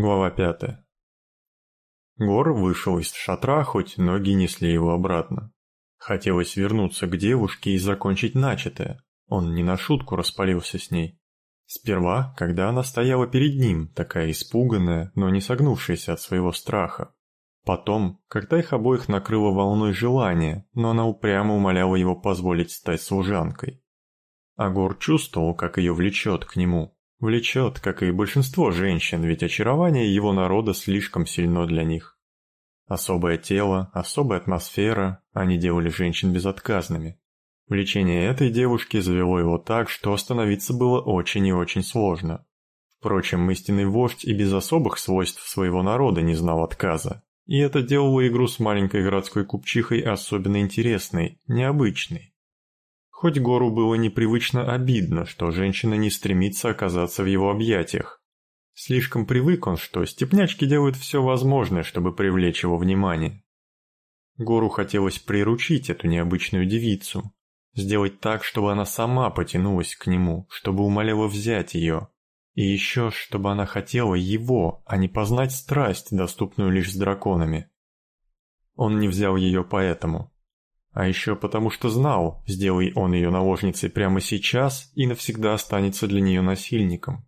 Глава пятая. Гор вышел из шатра, хоть ноги несли его обратно. Хотелось вернуться к девушке и закончить начатое. Он не на шутку распалился с ней. Сперва, когда она стояла перед ним, такая испуганная, но не согнувшаяся от своего страха. Потом, когда их обоих накрыло волной желания, но она упрямо умоляла его позволить стать служанкой. Агор чувствовал, как ее влечет к нему, Влечет, как и большинство женщин, ведь очарование его народа слишком сильно для них. Особое тело, особая атмосфера, они делали женщин безотказными. Влечение этой девушки завело его так, что остановиться было очень и очень сложно. Впрочем, истинный вождь и без особых свойств своего народа не знал отказа. И это делало игру с маленькой городской купчихой особенно интересной, необычной. Хоть Гору было непривычно обидно, что женщина не стремится оказаться в его объятиях. Слишком привык он, что степнячки делают все возможное, чтобы привлечь его внимание. Гору хотелось приручить эту необычную девицу, сделать так, чтобы она сама потянулась к нему, чтобы умоляла взять ее, и еще, чтобы она хотела его, а не познать страсть, доступную лишь с драконами. Он не взял ее поэтому. А еще потому что знал, сделай он ее наложницей прямо сейчас и навсегда останется для нее насильником.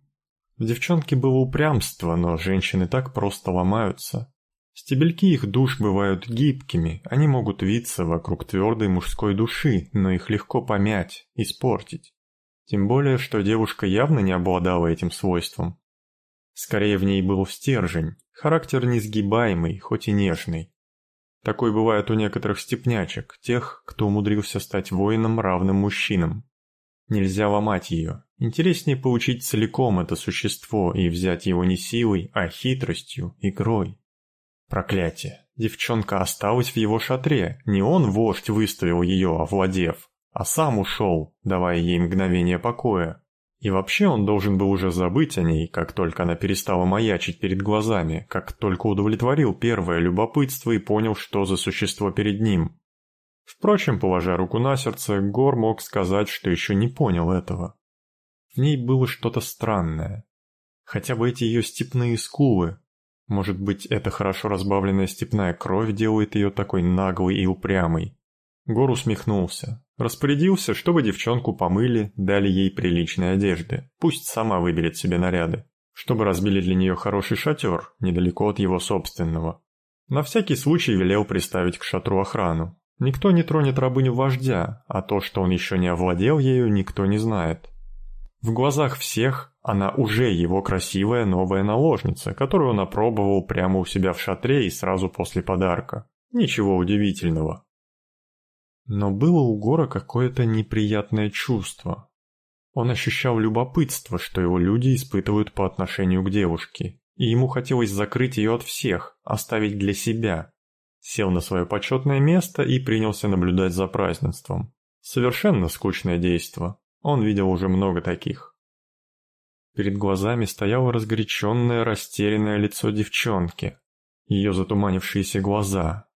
В девчонке было упрямство, но женщины так просто ломаются. Стебельки их душ бывают гибкими, они могут виться вокруг твердой мужской души, но их легко помять, испортить. Тем более, что девушка явно не обладала этим свойством. Скорее в ней был стержень, характер несгибаемый, хоть и нежный. Такой бывает у некоторых степнячек, тех, кто умудрился стать воином, равным мужчинам. Нельзя ломать ее. Интереснее получить целиком это существо и взять его не силой, а хитростью, игрой. Проклятие. Девчонка осталась в его шатре. Не он, вождь, выставил ее, овладев, а сам ушел, давая ей мгновение покоя. И вообще он должен был уже забыть о ней, как только она перестала маячить перед глазами, как только удовлетворил первое любопытство и понял, что за существо перед ним. Впрочем, положа руку на сердце, Гор мог сказать, что еще не понял этого. В ней было что-то странное. Хотя бы эти ее степные скулы. Может быть, эта хорошо разбавленная степная кровь делает ее такой наглой и упрямой. Гор усмехнулся. Распорядился, чтобы девчонку помыли, дали ей приличные одежды. Пусть сама выберет себе наряды. Чтобы разбили для нее хороший шатер, недалеко от его собственного. На всякий случай велел приставить к шатру охрану. Никто не тронет рабыню вождя, а то, что он еще не овладел ею, никто не знает. В глазах всех она уже его красивая новая наложница, которую он опробовал прямо у себя в шатре и сразу после подарка. Ничего удивительного. Но было у Гора какое-то неприятное чувство. Он ощущал любопытство, что его люди испытывают по отношению к девушке, и ему хотелось закрыть ее от всех, оставить для себя. Сел на свое почетное место и принялся наблюдать за празднеством. Совершенно скучное действо. Он видел уже много таких. Перед глазами стояло разгоряченное, растерянное лицо девчонки. Ее затуманившиеся глаза,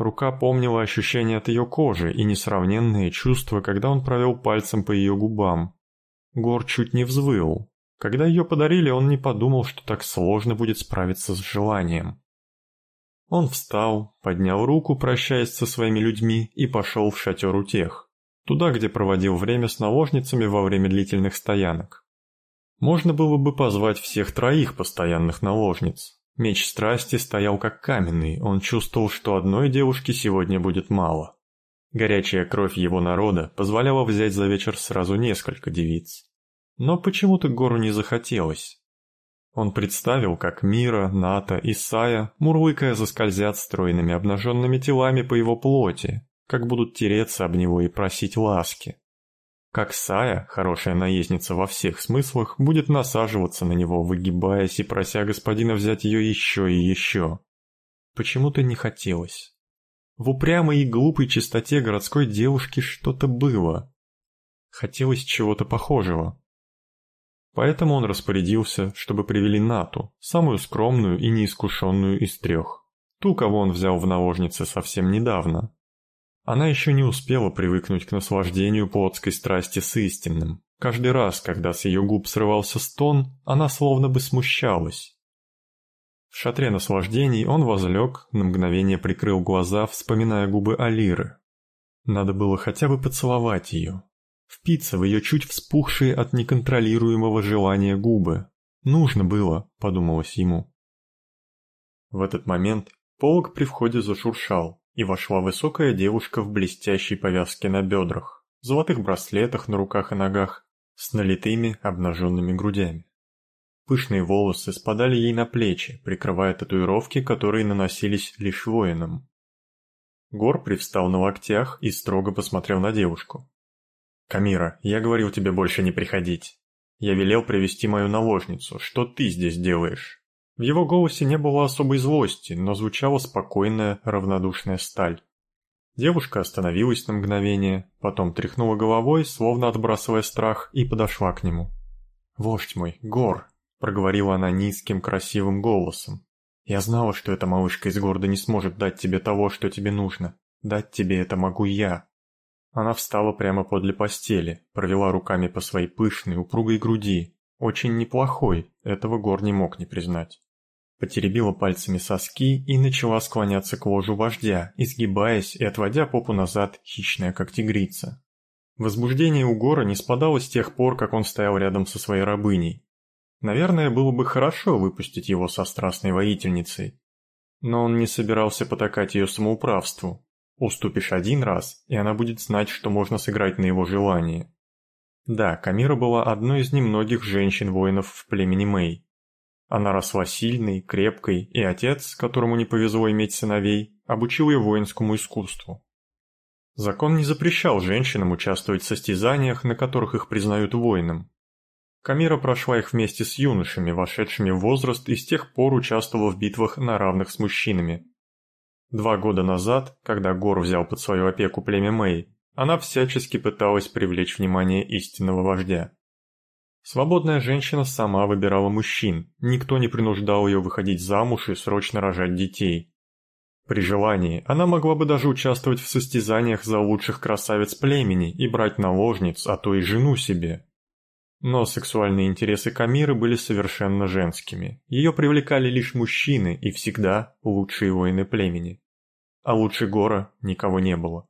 Рука помнила ощущение от ее кожи и несравненные чувства, когда он провел пальцем по ее губам. Гор чуть не взвыл. Когда ее подарили, он не подумал, что так сложно будет справиться с желанием. Он встал, поднял руку, прощаясь со своими людьми, и пошел в шатер у тех, туда, где проводил время с наложницами во время длительных стоянок. Можно было бы позвать всех троих постоянных наложниц, Меч страсти стоял как каменный, он чувствовал, что одной девушки сегодня будет мало. Горячая кровь его народа позволяла взять за вечер сразу несколько девиц. Но почему-то Гору не захотелось. Он представил, как Мира, Ната и Сая, мурлыкая, заскользят стройными обнаженными телами по его плоти, как будут тереться об него и просить ласки. Как Сая, хорошая наездница во всех смыслах, будет насаживаться на него, выгибаясь и прося господина взять ее еще и еще. Почему-то не хотелось. В упрямой и глупой чистоте городской девушки что-то было. Хотелось чего-то похожего. Поэтому он распорядился, чтобы привели Нату, самую скромную и неискушенную из трех. Ту, кого он взял в наложницы совсем недавно, она еще не успела привыкнуть к наслаждению плотской страсти с истинным. Каждый раз, когда с ее губ срывался стон, она словно бы смущалась. В шатре наслаждений он возлег, на мгновение прикрыл глаза, вспоминая губы Алиры. Надо было хотя бы поцеловать ее, впиться в ее чуть вспухшие от неконтролируемого желания губы. Нужно было, подумалось ему. В этот момент полог при входе зашуршал, и вошла высокая девушка в блестящей повязке на бедрах, золотых браслетах на руках и ногах, с налитыми обнаженными грудями. Пышные волосы спадали ей на плечи, прикрывая татуировки, которые наносились лишь воинам. Гор привстал на локтях и строго посмотрел на девушку. «Камира, я говорил тебе больше не приходить. Я велел привести мою наложницу. Что ты здесь делаешь?» В его голосе не было особой злости, но звучала спокойная, равнодушная сталь. Девушка остановилась на мгновение, потом тряхнула головой, словно отбрасывая страх, и подошла к нему. «Вождь мой, Гор, проговорила она низким красивым голосом. «Я знала, что эта малышка из города не сможет дать тебе того, что тебе нужно. Дать тебе это могу я». Она встала прямо подле постели, провела руками по своей пышной, упругой груди. Очень неплохой, этого Гор не мог не признать. Потеребила пальцами соски и начала склоняться к ложу вождя, изгибаясь и отводя попу назад, хищная как тигрица. Возбуждение у Гора не спадало с тех пор, как он стоял рядом со своей рабыней. Наверное, было бы хорошо выпустить его со страстной воительницей. Но он не собирался потакать ее самоуправству. Уступишь один раз, и она будет знать, что можно сыграть на его желание. Да, Камира была одной из немногих женщин-воинов в племени Мэй. Она росла сильной, крепкой, и отец, которому не повезло иметь сыновей, обучил ее воинскому искусству. Закон не запрещал женщинам участвовать в состязаниях, на которых их признают воином. Камира прошла их вместе с юношами, вошедшими в возраст и с тех пор участвовала в битвах на равных с мужчинами. Два года назад, когда Гор взял под свою опеку племя Мэй, она всячески пыталась привлечь внимание истинного вождя. Свободная женщина сама выбирала мужчин, никто не принуждал ее выходить замуж и срочно рожать детей. При желании она могла бы даже участвовать в состязаниях за лучших красавиц племени и брать наложниц, а то и жену себе. Но сексуальные интересы Камиры были совершенно женскими. Ее привлекали лишь мужчины и всегда лучшие воины племени. А лучше Гора никого не было.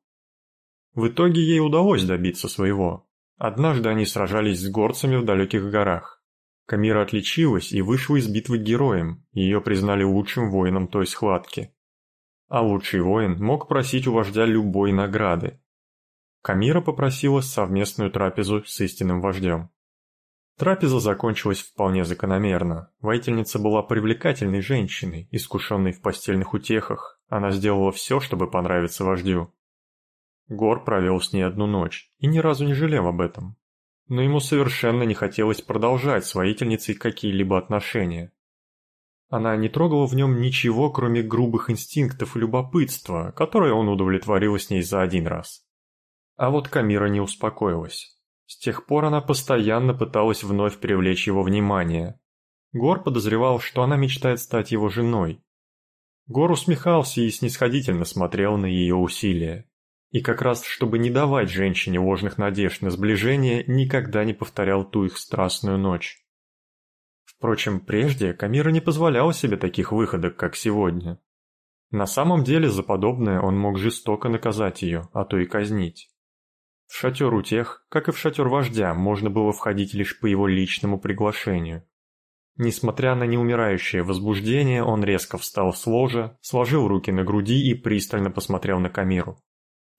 В итоге ей удалось добиться своего. Однажды они сражались с горцами в далеких горах. Камира отличилась и вышла из битвы героем, ее признали лучшим воином той схватки. А лучший воин мог просить у вождя любой награды. Камира попросила совместную трапезу с истинным вождем. Трапеза закончилась вполне закономерно. Воительница была привлекательной женщиной, искушенной в постельных утехах. Она сделала все, чтобы понравиться вождю. Гор провел с ней одну ночь и ни разу не жалел об этом. Но ему совершенно не хотелось продолжать с воительницей какие-либо отношения. Она не трогала в нем ничего, кроме грубых инстинктов и любопытства, которое он удовлетворил с ней за один раз. А вот Камира не успокоилась. С тех пор она постоянно пыталась вновь привлечь его внимание. Гор подозревал, что она мечтает стать его женой. Гор усмехался и снисходительно смотрел на ее усилия. И как раз, чтобы не давать женщине ложных надежд на сближение, никогда не повторял ту их страстную ночь. Впрочем, прежде Камира не позволяла себе таких выходок, как сегодня. На самом деле за подобное он мог жестоко наказать ее, а то и казнить. В шатер у тех, как и в шатер вождя, можно было входить лишь по его личному приглашению. Несмотря на неумирающее возбуждение, он резко встал с ложа, сложил руки на груди и пристально посмотрел на Камиру.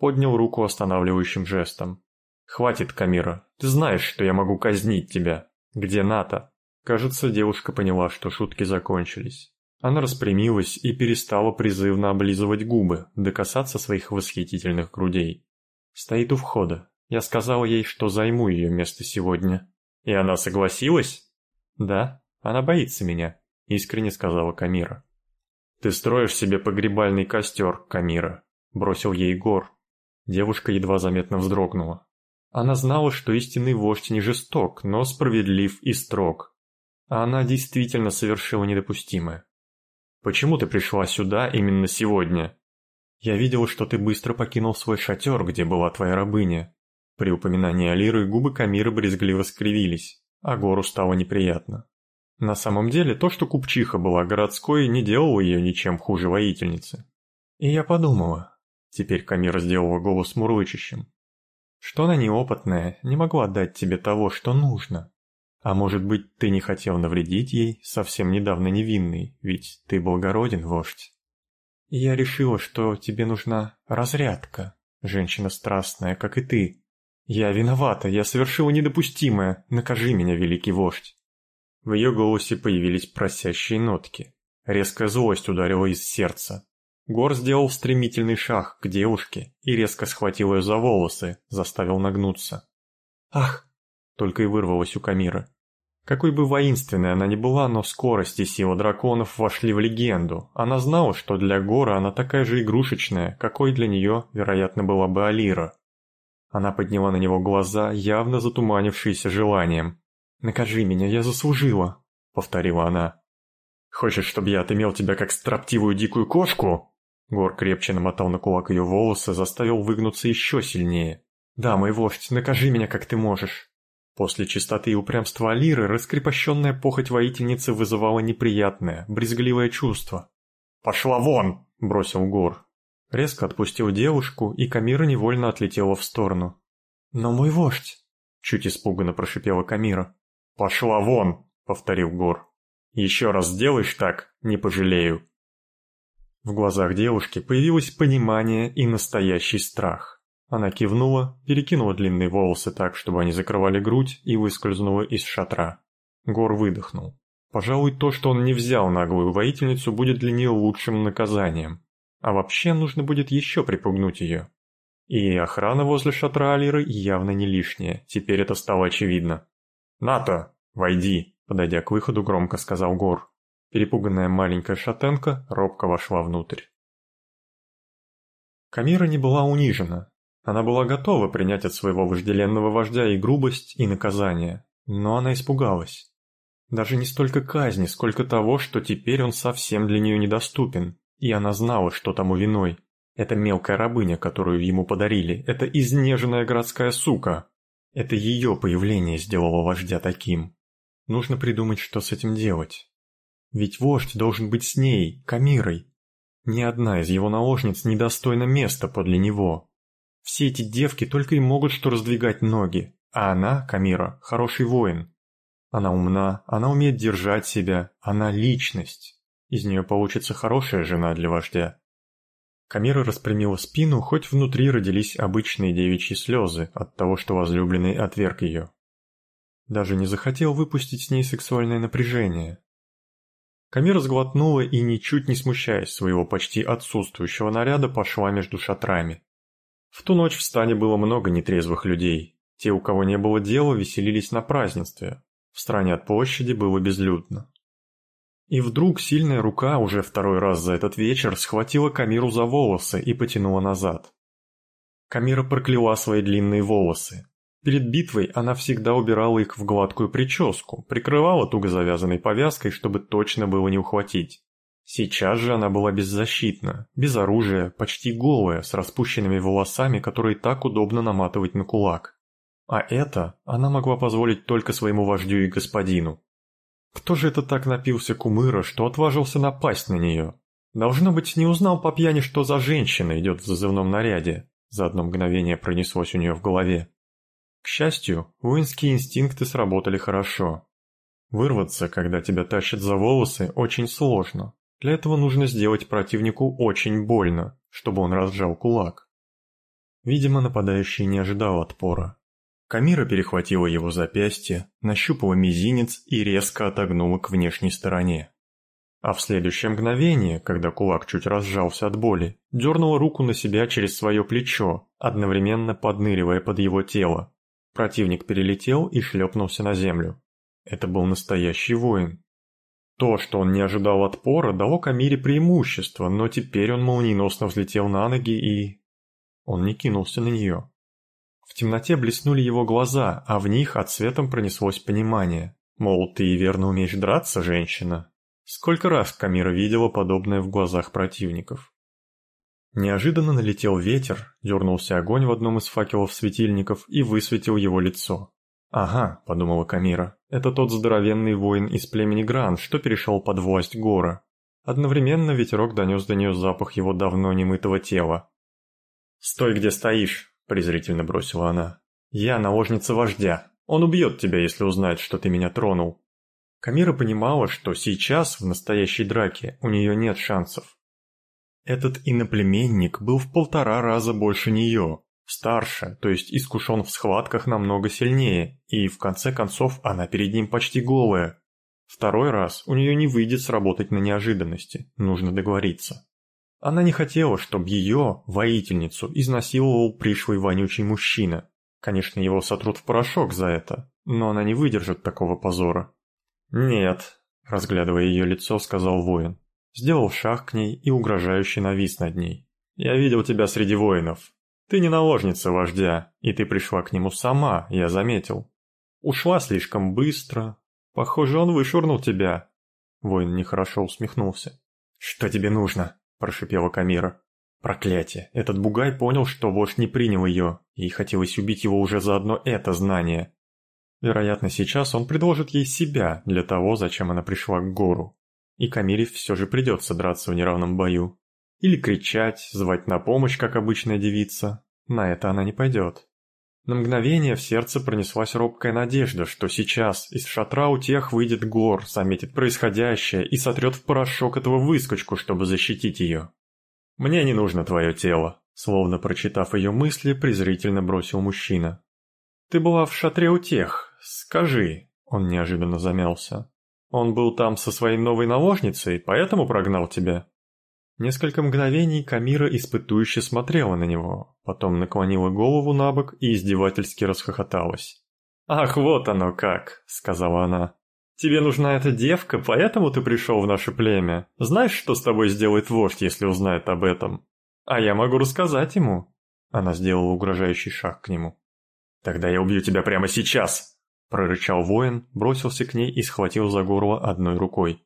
Поднял руку останавливающим жестом. «Хватит, Камира, ты знаешь, что я могу казнить тебя. Где Ната?» Кажется, девушка поняла, что шутки закончились. Она распрямилась и перестала призывно облизывать губы, докасаться своих восхитительных грудей. Стоит у входа. Я сказал ей, что займу ее место сегодня. И она согласилась? Да, она боится меня, искренне сказала Камира. Ты строишь себе погребальный костер, Камира, бросил ей Гор. Девушка едва заметно вздрогнула. Она знала, что истинный вождь не жесток, но справедлив и строг. А она действительно совершила недопустимое. «Почему ты пришла сюда именно сегодня?» Я видел, что ты быстро покинул свой шатер, где была твоя рабыня. При упоминании Алиры губы Камиры брезгливо скривились, а Гору стало неприятно. На самом деле, то, что купчиха была городской, не делало ее ничем хуже воительницы. И я подумала, теперь Камира сделала голос мурлычащим, что она неопытная, не могла дать тебе того, что нужно. А может быть, ты не хотел навредить ей, совсем недавно невинный, ведь ты благороден, вождь. Я решила, что тебе нужна разрядка, женщина страстная, как и ты. Я виновата, я совершила недопустимое, накажи меня, великий вождь. В ее голосе появились просящие нотки. Резкая злость ударила из сердца. Гор сделал стремительный шаг к девушке и резко схватил ее за волосы, заставил нагнуться. «Ах!» — только и вырвалось у Камира. Какой бы воинственной она ни была, но скорость и сила драконов вошли в легенду. Она знала, что для Гора она такая же игрушечная, какой для нее, вероятно, была бы Алира. Она подняла на него глаза, явно затуманившиеся желанием. «Накажи меня, я заслужила», — повторила она. «Хочешь, чтобы я отымел тебя как строптивую дикую кошку?» Гор крепче намотал на кулак ее волосы, заставил выгнуться еще сильнее. «Да, мой вождь, накажи меня, как ты можешь». После чистоты и упрямства Алиры раскрепощенная похоть воительницы вызывала неприятное, брезгливое чувство. «Пошла вон!» – бросил Гор. Резко отпустил девушку, и Камира невольно отлетела в сторону. «Но мой вождь!» – чуть испуганно прошипела Камира. «Пошла вон!» — повторил Гор. «Еще раз сделаешь так, не пожалею». В глазах девушки появилось понимание и настоящий страх. Она кивнула, перекинула длинные волосы так, чтобы они закрывали грудь, и выскользнула из шатра. Гор выдохнул. Пожалуй, то, что он не взял наглую воительницу, будет для нее лучшим наказанием. А вообще нужно будет еще припугнуть ее. И охрана возле шатра Алиры явно не лишняя, теперь это стало очевидно. «Ната, войди!» – подойдя к выходу, громко сказал Гор. Перепуганная маленькая шатенка робко вошла внутрь. Камира не была унижена. Она была готова принять от своего вожделенного вождя и грубость, и наказание. Но она испугалась. Даже не столько казни, сколько того, что теперь он совсем для нее недоступен. И она знала, что тому виной. Это мелкая рабыня, которую ему подарили. Это изнеженная городская сука. Это ее появление сделало вождя таким. Нужно придумать, что с этим делать. Ведь вождь должен быть с ней, Камирой. Ни одна из его наложниц не достойна места подле него. Все эти девки только и могут что раздвигать ноги, а она, Камира, хороший воин. Она умна, она умеет держать себя, она личность. Из нее получится хорошая жена для вождя. Камира распрямила спину, хоть внутри родились обычные девичьи слезы от того, что возлюбленный отверг ее. Даже не захотел выпустить с ней сексуальное напряжение. Камира сглотнула и, ничуть не смущаясь своего почти отсутствующего наряда, пошла между шатрами. В ту ночь в стане было много нетрезвых людей. Те, у кого не было дела, веселились на празднестве. В стороне от площади было безлюдно. И вдруг сильная рука уже второй раз за этот вечер схватила Камиру за волосы и потянула назад. Камира прокляла свои длинные волосы. Перед битвой она всегда убирала их в гладкую прическу, прикрывала туго завязанной повязкой, чтобы точно было не ухватить. Сейчас же она была беззащитна, без оружия, почти голая, с распущенными волосами, которые так удобно наматывать на кулак. А это она могла позволить только своему вождю и господину. Кто же это так напился кумыра, что отважился напасть на нее? Должно быть, не узнал по пьяни, что за женщина идет в зазывном наряде. За одно мгновение пронеслось у нее в голове. К счастью, воинские инстинкты сработали хорошо. Вырваться, когда тебя тащат за волосы, очень сложно. Для этого нужно сделать противнику очень больно, чтобы он разжал кулак. Видимо, нападающий не ожидал отпора. Камира перехватила его запястье, нащупала мизинец и резко отогнула к внешней стороне. А в следующее мгновение, когда кулак чуть разжался от боли, дернула руку на себя через свое плечо, одновременно подныривая под его тело. Противник перелетел и шлепнулся на землю. Это был настоящий воин. То, что он не ожидал отпора, дало Камире преимущество, но теперь он молниеносно взлетел на ноги и... Он не кинулся на нее. В темноте блеснули его глаза, а в них от светом пронеслось понимание. Мол, ты верно умеешь драться, женщина. Сколько раз Камира видела подобное в глазах противников. Неожиданно налетел ветер, дернулся огонь в одном из факелов светильников и высветил его лицо. «Ага», — подумала Камира, — «это тот здоровенный воин из племени Гран, что перешел под власть Гора». Одновременно ветерок донес до нее запах его давно немытого тела. «Стой, где стоишь», — презрительно бросила она. «Я наложница вождя. Он убьет тебя, если узнает, что ты меня тронул». Камира понимала, что сейчас, в настоящей драке, у нее нет шансов. Этот иноплеменник был в полтора раза больше нее, старше, то есть искушен в схватках намного сильнее, и в конце концов она перед ним почти голая. Второй раз у нее не выйдет сработать на неожиданности, нужно договориться. Она не хотела, чтобы ее, воительницу, изнасиловал пришлый вонючий мужчина. Конечно, его сотрут в порошок за это, но она не выдержит такого позора. «Нет», — разглядывая ее лицо, сказал воин. Сделал шаг к ней и угрожающе навис над ней. «Я видел тебя среди воинов. Ты не наложница вождя, и ты пришла к нему сама, я заметил. Ушла слишком быстро. Похоже, он вышвырнул тебя». Воин нехорошо усмехнулся. «Что тебе нужно?» – прошипела Камира. Проклятие, этот бугай понял, что вождь не принял ее, и хотелось убить его уже за одно это знание. Вероятно, сейчас он предложит ей себя для того, зачем она пришла к гору. И Камире все же придется драться в неравном бою. Или кричать, звать на помощь, как обычная девица. На это она не пойдет. На мгновение в сердце пронеслась робкая надежда, что сейчас из шатра у тех выйдет гор, заметит происходящее и сотрет в порошок этого выскочку, чтобы защитить ее. «Мне не нужно твое тело», словно прочитав ее мысли, презрительно бросил мужчина. «Ты была в шатре у тех, «Скажи», — он неожиданно замялся, — «он был там со своей новой наложницей, поэтому прогнал тебя?» Несколько мгновений Камира испытующе смотрела на него, потом наклонила голову на бок и издевательски расхохоталась. «Ах, вот оно как!» — сказала она. «Тебе нужна эта девка, поэтому ты пришел в наше племя. Знаешь, что с тобой сделает вождь, если узнает об этом? А я могу рассказать ему». Она сделала угрожающий шаг к нему. «Тогда я убью тебя прямо сейчас!» Прорычал воин, бросился к ней и схватил за горло одной рукой.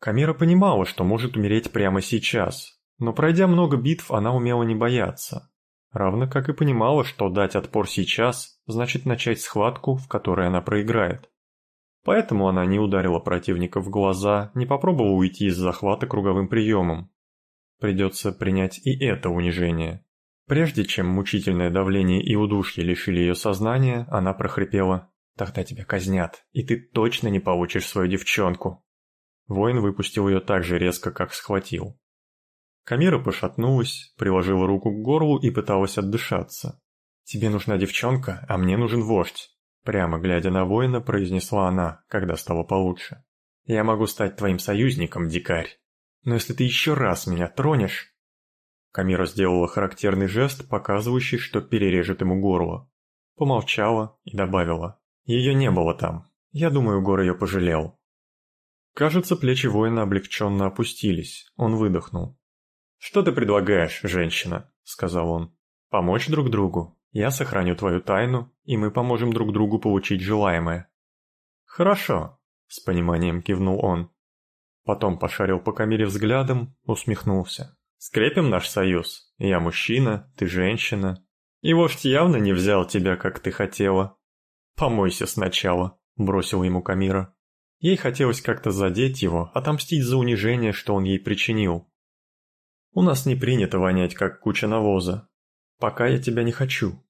Камера понимала, что может умереть прямо сейчас, но пройдя много битв, она умела не бояться. Равно как и понимала, что дать отпор сейчас значит начать схватку, в которой она проиграет. Поэтому она не ударила противника в глаза, не попробовала уйти из захвата круговым приемом. Придется принять и это унижение. Прежде чем мучительное давление и удушье лишили ее сознания, она прохрипела Тогда тебя казнят, и ты точно не получишь свою девчонку. Воин выпустил ее так же резко, как схватил. Камира пошатнулась, приложила руку к горлу и пыталась отдышаться. «Тебе нужна девчонка, а мне нужен вождь», прямо глядя на воина, произнесла она, когда стало получше. «Я могу стать твоим союзником, дикарь, но если ты еще раз меня тронешь...» Камира сделала характерный жест, показывающий, что перережет ему горло. Помолчала и добавила. Ее не было там. Я думаю, Гор ее пожалел. Кажется, плечи воина облегченно опустились. Он выдохнул. «Что ты предлагаешь, женщина?» — сказал он. «Помочь друг другу. Я сохраню твою тайну, и мы поможем друг другу получить желаемое». «Хорошо», — с пониманием кивнул он. Потом пошарил по камере взглядом, усмехнулся. «Скрепим наш союз. Я мужчина, ты женщина. И вождь явно не взял тебя, как ты хотела. «Помойся сначала», — бросил ему Камира. Ей хотелось как-то задеть его, отомстить за унижение, что он ей причинил. «У нас не принято вонять, как куча навоза. Пока я тебя не хочу».